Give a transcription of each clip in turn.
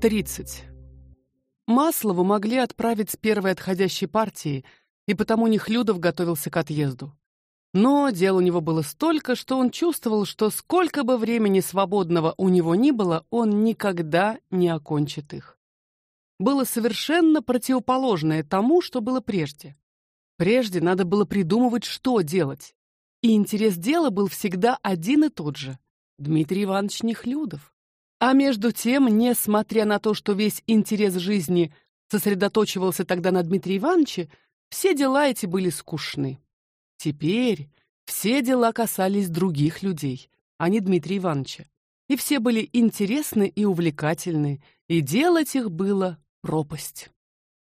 30. Маслову могли отправить с первой отходящей партии, и потому Нехлюдов готовился к отъезду. Но дел у него было столько, что он чувствовал, что сколько бы времени свободного у него ни было, он никогда не окончит их. Было совершенно противоположное тому, что было прежде. Прежде надо было придумывать, что делать. И интерес дела был всегда один и тот же Дмитрий Иванович Нехлюдов. А между тем, несмотря на то, что весь интерес жизни сосредоточивался тогда на Дмитрии Ивановиче, все дела эти были скучны. Теперь все дела касались других людей, а не Дмитрия Ивановича. И все были интересны и увлекательны, и делать их было пропасть.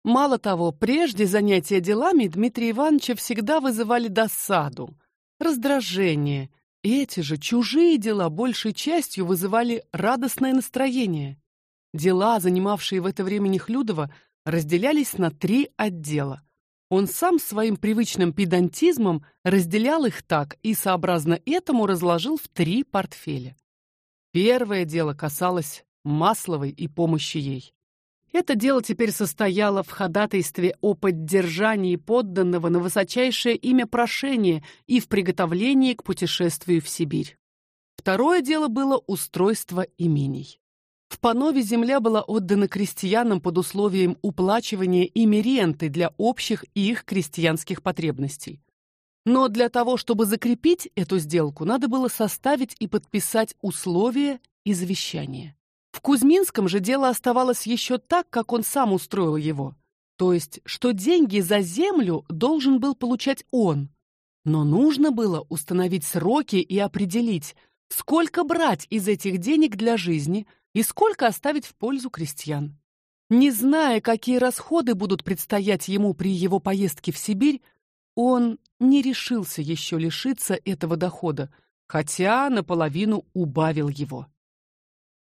Мало того, прежде занятия делами Дмитрия Ивановича всегда вызывали досаду, раздражение эти же чужие дела большей частью вызывали радостное настроение. Дела, занимавшие в это время Нехлюдова, разделялись на три отдела. Он сам своим привычным педантизмом разделял их так и сообразно этому разложил в три портфеля. Первое дело касалось Масловой и помощи ей. Это дело теперь состояло в ходатайстве о поддержании подданного на высочайшее имя прошения и в приготовлении к путешествию в Сибирь. Второе дело было устройство имений. В Панове земля была отдана крестьянам под условием уплачивания ими ренты для общих и их крестьянских потребностей. Но для того, чтобы закрепить эту сделку, надо было составить и подписать условия и завещание. В Кузьминском же дело оставалось еще так, как он сам устроил его. То есть, что деньги за землю должен был получать он. Но нужно было установить сроки и определить, сколько брать из этих денег для жизни и сколько оставить в пользу крестьян. Не зная, какие расходы будут предстоять ему при его поездке в Сибирь, он не решился еще лишиться этого дохода, хотя наполовину убавил его.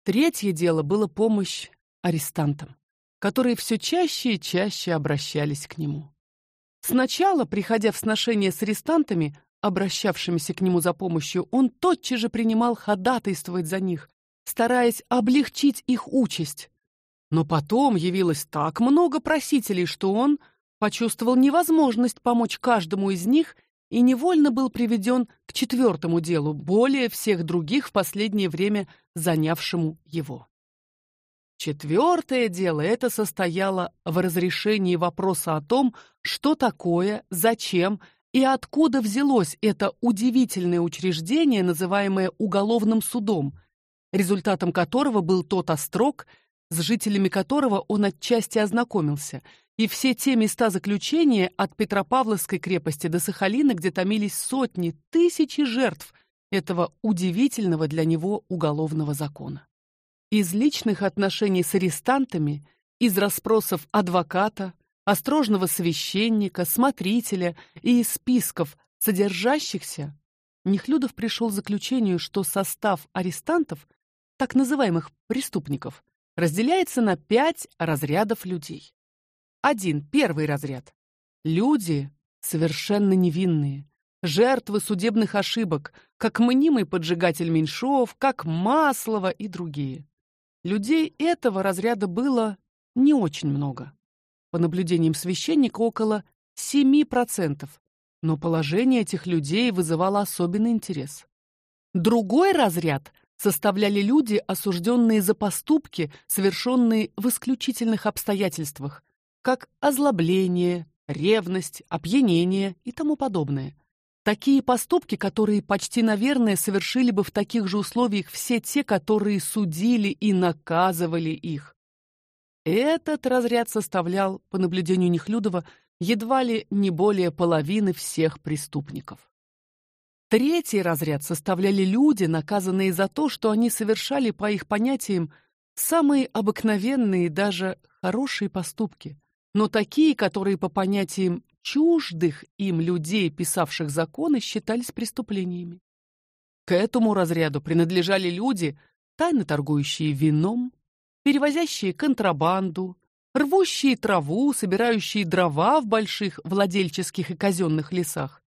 Третье дело было помощь арестантам, которые все чаще и чаще обращались к нему. Сначала, приходя в сношение с арестантами, обращавшимися к нему за помощью, он тотчас же принимал ходатайствовать за них, стараясь облегчить их участь. Но потом явилось так много просителей, что он почувствовал невозможность помочь каждому из них и невольно был приведен к четвертому делу, более всех других в последнее время занявшему его. Четвертое дело это состояло в разрешении вопроса о том, что такое, зачем и откуда взялось это удивительное учреждение, называемое уголовным судом, результатом которого был тот острог, с жителями которого он отчасти ознакомился, и все те места заключения от Петропавловской крепости до Сахалина, где томились сотни, тысячи жертв этого удивительного для него уголовного закона. Из личных отношений с арестантами, из расспросов адвоката, острожного священника, смотрителя и из списков содержащихся, Нехлюдов пришел к заключению, что состав арестантов, так называемых преступников, разделяется на пять разрядов людей. Один первый разряд. Люди совершенно невинные, жертвы судебных ошибок, как мнимый поджигатель Меньшов, как Маслова и другие. Людей этого разряда было не очень много. По наблюдениям священника около 7%, но положение этих людей вызывало особенный интерес. Другой разряд составляли люди, осужденные за поступки, совершенные в исключительных обстоятельствах, как озлобление, ревность, опьянение и тому подобное. Такие поступки, которые почти, наверное, совершили бы в таких же условиях все те, которые судили и наказывали их. Этот разряд составлял, по наблюдению Нехлюдова, едва ли не более половины всех преступников. Третий разряд составляли люди, наказанные за то, что они совершали по их понятиям самые обыкновенные, даже хорошие поступки, но такие, которые по понятиям чуждых им людей, писавших законы, считались преступлениями. К этому разряду принадлежали люди, тайно торгующие вином, перевозящие контрабанду, рвущие траву, собирающие дрова в больших владельческих и казенных лесах.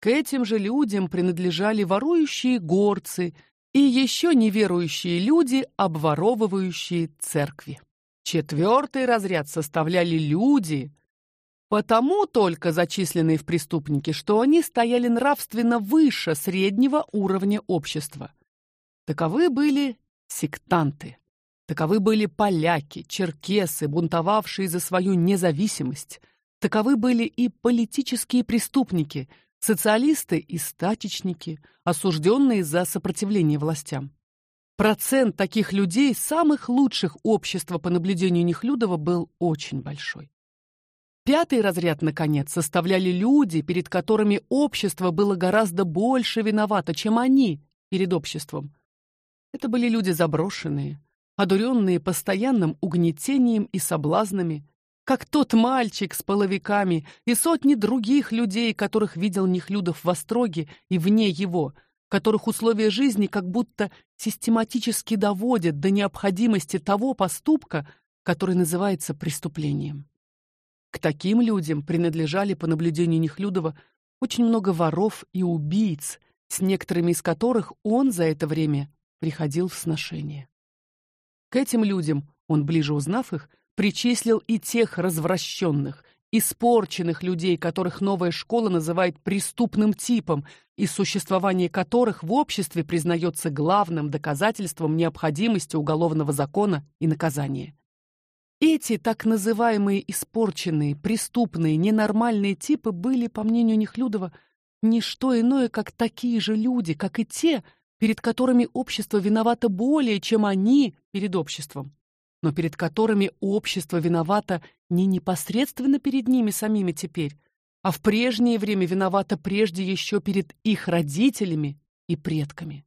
К этим же людям принадлежали ворующие горцы и еще неверующие люди, обворовывающие церкви. Четвертый разряд составляли люди, потому только зачисленные в преступники, что они стояли нравственно выше среднего уровня общества. Таковы были сектанты. Таковы были поляки, черкесы, бунтовавшие за свою независимость. Таковы были и политические преступники, социалисты и стачечники, осужденные за сопротивление властям. Процент таких людей, самых лучших общества по наблюдению Нехлюдова, был очень большой. Пятый разряд наконец составляли люди, перед которыми общество было гораздо больше виновато, чем они перед обществом. Это были люди заброшенные, одуренные постоянным угнетением и соблазнами, как тот мальчик с половиками и сотни других людей, которых видел Нехлюдов в Остроге и вне его, которых условия жизни как будто систематически доводят до необходимости того поступка, который называется преступлением. К таким людям принадлежали по наблюдению Нехлюдова очень много воров и убийц, с некоторыми из которых он за это время приходил в сношение. К этим людям он, ближе узнав их, причислил и тех развращенных, испорченных людей, которых новая школа называет преступным типом, и существование которых в обществе признается главным доказательством необходимости уголовного закона и наказания. Эти так называемые испорченные, преступные, ненормальные типы были, по мнению Нехлюдова, не что иное, как такие же люди, как и те, перед которыми общество виновато более, чем они перед обществом, но перед которыми общество виновато не непосредственно перед ними самими теперь, а в прежнее время виновато прежде еще перед их родителями и предками.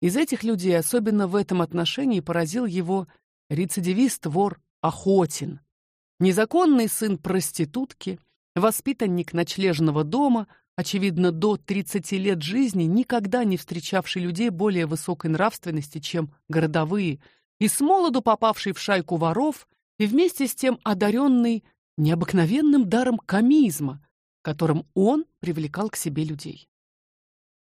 Из этих людей особенно в этом отношении поразил его рецидивист вор Охотин, незаконный сын проститутки, воспитанник ночлежного дома, очевидно, до 30 лет жизни, никогда не встречавший людей более высокой нравственности, чем городовые, и с молоду попавший в шайку воров, и вместе с тем одаренный необыкновенным даром комизма, которым он привлекал к себе людей.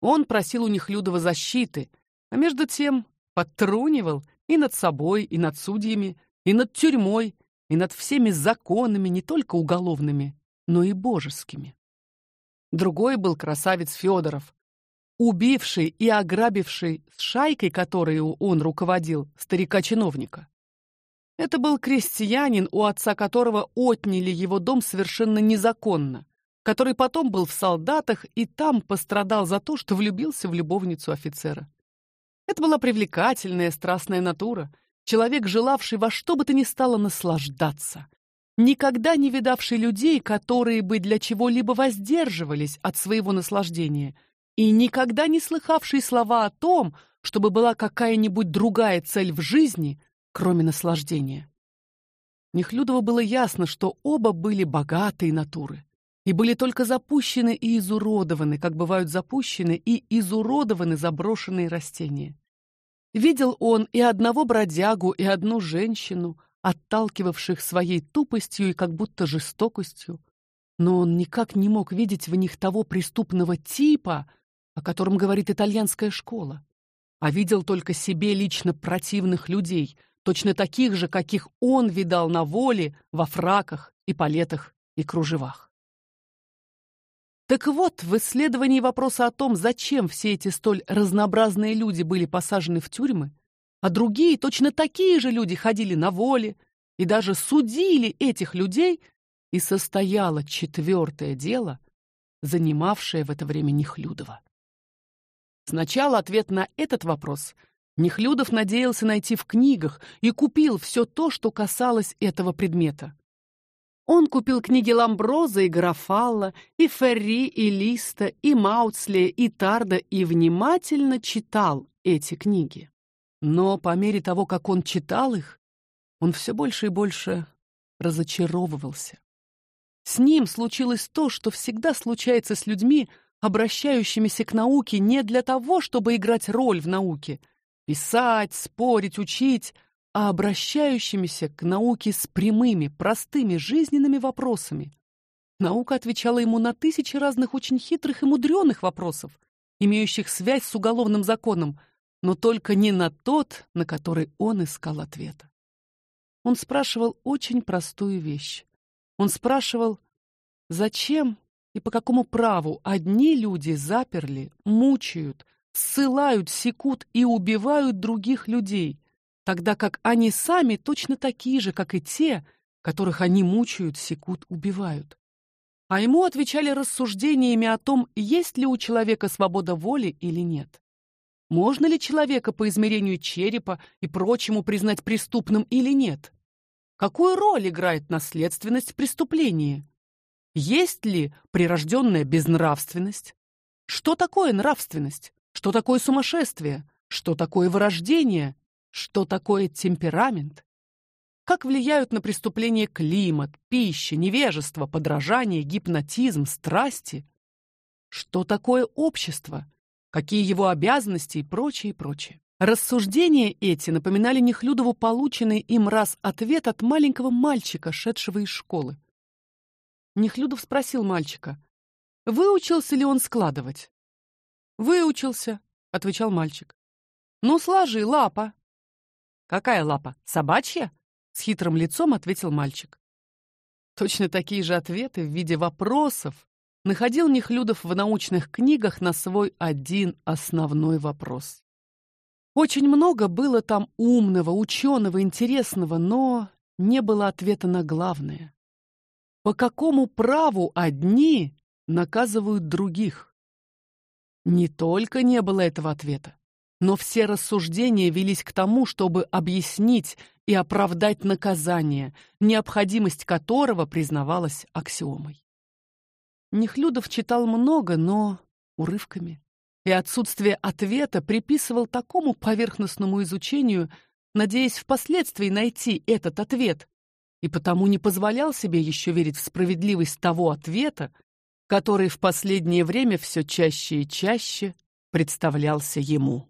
Он просил у них Людова защиты, а между тем подтрунивал и над собой, и над судьями, и над тюрьмой, и над всеми законами, не только уголовными, но и божескими. Другой был красавец Федоров, убивший и ограбивший с шайкой, которой он руководил, старика-чиновника. Это был крестьянин, у отца которого отняли его дом совершенно незаконно, который потом был в солдатах и там пострадал за то, что влюбился в любовницу офицера. Это была привлекательная, страстная натура, человек, желавший во что бы то ни стало наслаждаться, никогда не видавший людей, которые бы для чего-либо воздерживались от своего наслаждения, и никогда не слыхавший слова о том, чтобы была какая-нибудь другая цель в жизни, кроме наслаждения. Нехлюдову было ясно, что оба были богатые натуры и были только запущены и изуродованы, как бывают запущены и изуродованы заброшенные растения. Видел он и одного бродягу, и одну женщину, отталкивавших своей тупостью и как будто жестокостью, но он никак не мог видеть в них того преступного типа, о котором говорит итальянская школа, а видел только себе лично противных людей, точно таких же, каких он видал на воле, во фраках и палетах и кружевах. Так вот, в исследовании вопроса о том, зачем все эти столь разнообразные люди были посажены в тюрьмы, а другие точно такие же люди ходили на воле и даже судили этих людей, и состояло четвертое дело, занимавшее в это время Нехлюдова. Сначала ответ на этот вопрос Нехлюдов надеялся найти в книгах и купил все то, что касалось этого предмета. Он купил книги Ламброза и Графалла, и Ферри, и Листа, и Маутсле, и Тарда и внимательно читал эти книги. Но по мере того, как он читал их, он все больше и больше разочаровывался. С ним случилось то, что всегда случается с людьми, обращающимися к науке не для того, чтобы играть роль в науке, писать, спорить, учить, а обращающимися к науке с прямыми, простыми жизненными вопросами. Наука отвечала ему на тысячи разных очень хитрых и мудреных вопросов, имеющих связь с уголовным законом, но только не на тот, на который он искал ответа. Он спрашивал очень простую вещь. Он спрашивал, зачем и по какому праву одни люди заперли, мучают, ссылают, секут и убивают других людей, тогда как они сами точно такие же, как и те, которых они мучают, секут, убивают. А ему отвечали рассуждениями о том, есть ли у человека свобода воли или нет. Можно ли человека по измерению черепа и прочему признать преступным или нет? Какую роль играет наследственность в преступлении? Есть ли прирожденная безнравственность? Что такое нравственность? Что такое сумасшествие? Что такое вырождение? Что такое темперамент? Как влияют на преступление климат, пища, невежество, подражание, гипнотизм, страсти? Что такое общество? какие его обязанности и прочее, и прочее. Рассуждения эти напоминали Нехлюдову полученный им раз ответ от маленького мальчика, шедшего из школы. Нехлюдов спросил мальчика: "Выучился ли он складывать?" "Выучился", отвечал мальчик. "Ну, сложи лапа". "Какая лапа? Собачья?" с хитрым лицом ответил мальчик. Точно такие же ответы в виде вопросов находил Нехлюдов в научных книгах на свой один основной вопрос. Очень много было там умного, ученого, интересного, но не было ответа на главное. По какому праву одни наказывают других? Не только не было этого ответа, но все рассуждения велись к тому, чтобы объяснить и оправдать наказание, необходимость которого признавалась аксиомой. Нехлюдов читал много, но урывками, и отсутствие ответа приписывал такому поверхностному изучению, надеясь впоследствии найти этот ответ, и потому не позволял себе еще верить в справедливость того ответа, который в последнее время все чаще и чаще представлялся ему.